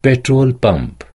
petrol pump.